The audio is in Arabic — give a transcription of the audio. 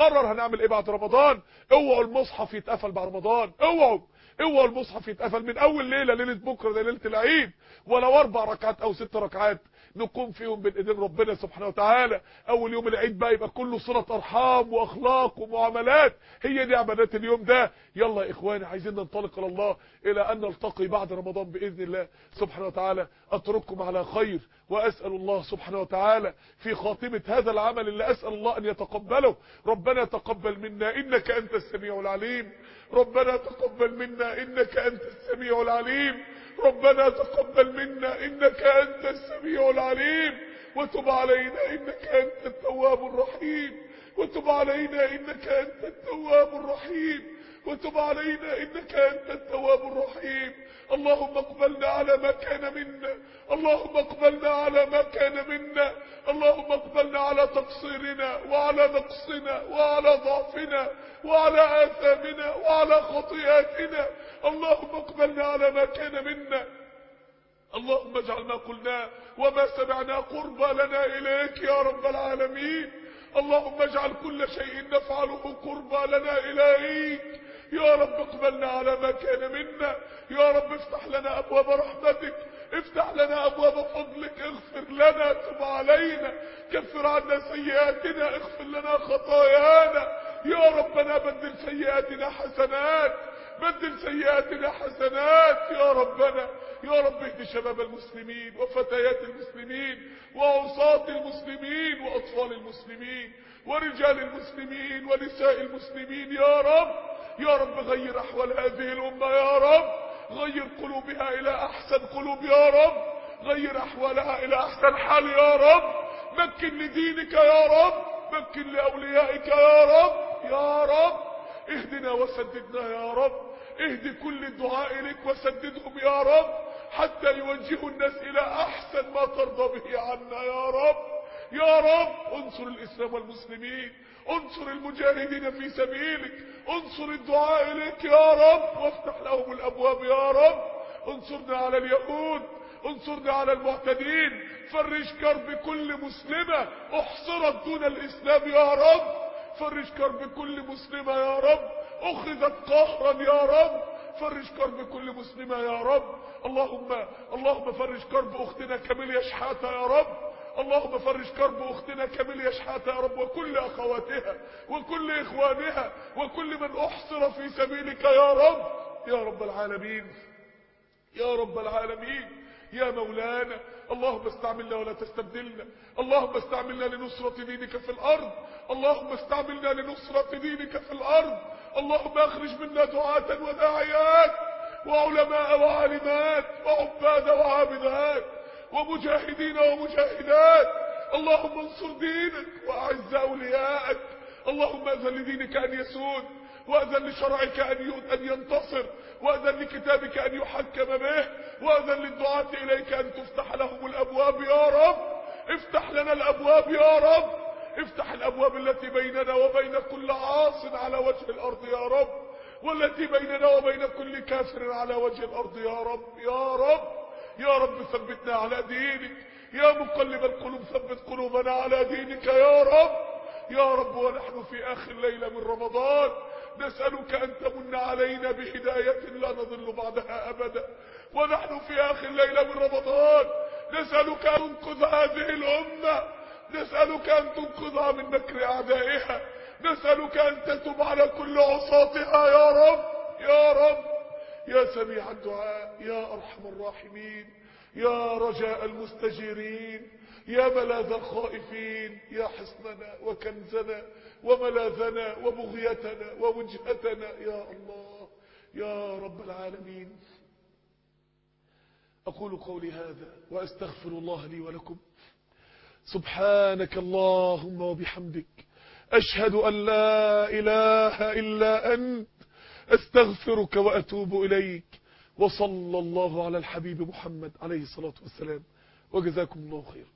نقرر هنعمل إيه بعد رمضان؟ اوعوا المصحف يتقفل بعد رمضان. اوعوا. اوعوا المصحف يتقفل من أول ليلة ليلة بكرة ليلة العيد. ولو أربع ركعات أو ست ركعات. نقوم فيهم بين ايدين ربنا سبحانه وتعالى. أول يوم العيد بقى يبقى كله صله أرحام وأخلاق ومعاملات. هي دي عبادات اليوم ده. يلا يا إخواني عايزين ننطلق إلى الله إلى أن نلتقي بعد رمضان بإذن الله سبحانه وتعالى. أترككم على خير وأسأل الله سبحانه وتعالى في خاتمة هذا العمل اللي أسأل الله أن يتقبله. ربنا تقبل منا إنك أنت السميع العليم. ربنا تقبل منا إنك أنت السميع العليم. ربنا تقبل منا إنك أنت السميع العليم. وتب علينا إنك أنت التواب الرحيم. وتب علينا إنك أنت التواب الرحيم. وتب علينا إنك أنت التواب الرحيم. اللهم اقبلنا على ما كان منا. اللهم اقبلنا على ما كان منا. اللهم اقبلنا على تقصيرنا وعلى نقصنا وعلى ضعفنا وعلى آثامنا وعلى خطيئاتنا. اللهم اقبلنا على ما كان منا. اللهم اجعل ما قلناه وما سمعنا قربى لنا إليك يا رب العالمين. اللهم اجعل كل شيء نفعله قربى لنا إليك. يا رب اقبلنا على ما كان منا. يا رب افتح لنا أبواب رحمتك. افتح لنا أبواب فضلك. اغفر لنا تب علينا. كفر عنا سيئاتنا. اغفر لنا خطايانا. يا ربنا بدل سيئاتنا حسنات. بدل سيئاتنا حسنات. يا ربنا يا رب اهد شباب المسلمين وفتيات المسلمين وعصاة المسلمين وأطفال المسلمين ورجال المسلمين ونساء المسلمين. يا رب يا رب غير أحوال هذه الأمة. يا رب غير قلوبها إلى أحسن قلوب. يا رب غير أحوالها إلى أحسن حال. يا رب مكن لدينك. يا رب مكن لأوليائك. يا رب يا رب اهدنا وسددنا يا رب. اهد كل الدعاء لك وسددهم يا رب حتى يوجهوا الناس إلى أحسن ما ترضى به عنا يا رب. يا رب انصر الإسلام والمسلمين انصر المجاهدين في سبيلك انصر الدعاء إليك يا رب وافتح لهم الأبواب يا رب. انصرنا على اليهود انصرنا على المعتدين. فرج كرب كل مسلمة احصرت دون الإسلام يا رب. فرج كرب كل مسلمة يا رب. أخذت قهرا يا رب. فرج كرب كل مسلمة يا رب. اللهم اللهم فرج كرب اختنا كاميليا شحاتة يا رب. اللهم فرج كرب اختنا كاميليا شحاتة يا رب. وكل أخواتها وكل إخوانها وكل من أحصر في سبيلك يا رب. يا رب العالمين. يا رب العالمين. يا مولانا. اللهم استعملنا ولا تستبدلنا. اللهم استعملنا لنصرة دينك في الأرض. اللهم استعملنا لنصرة دينك في الأرض. اللهم أخرج منا دعاة وداعيات وعلماء وعالمات وعباد وعابدات ومجاهدين ومجاهدات. اللهم انصر دينك واعز اولياءك اللهم اذن لدينك أن يسود. وأذن لشرعك أن ينتصر وأذن لكتابك أن يحكم به وأذن للدعاة إليك أن تفتح لهم الأبواب يا رب. افتح لنا الأبواب يا رب. افتح الأبواب التي بيننا وبين كل عاص على وجه الأرض يا رب والتي بيننا وبين كل كافر على وجه الأرض يا رب. يا رب يا رب ثبتنا على دينك. يا مقلب القلوب ثبت قلوبنا على دينك يا رب. يا رب ونحن في آخر ليلة من رمضان. نسألك أن تمن علينا بهداية لا نضل بعدها أبدا ونحن في آخر ليلة من رمضان. نسألك أن تنقذ هذه الأمة. نسألك أن تنقذها من مكر أعدائها. نسألك أن تتب على كل عصاتها يا رب يا رب. يا سميع الدعاء يا أرحم الراحمين يا رجاء المستجيرين يا ملاذ الخائفين يا حصننا وكنزنا وملاذنا وبغيتنا ووجهتنا يا الله يا رب العالمين. أقول قولي هذا وأستغفر الله لي ولكم. سبحانك اللهم وبحمدك أشهد أن لا إله إلا أنت أستغفرك وأتوب إليك. وصلى الله على الحبيب محمد عليه الصلاة والسلام. وجزاكم الله خير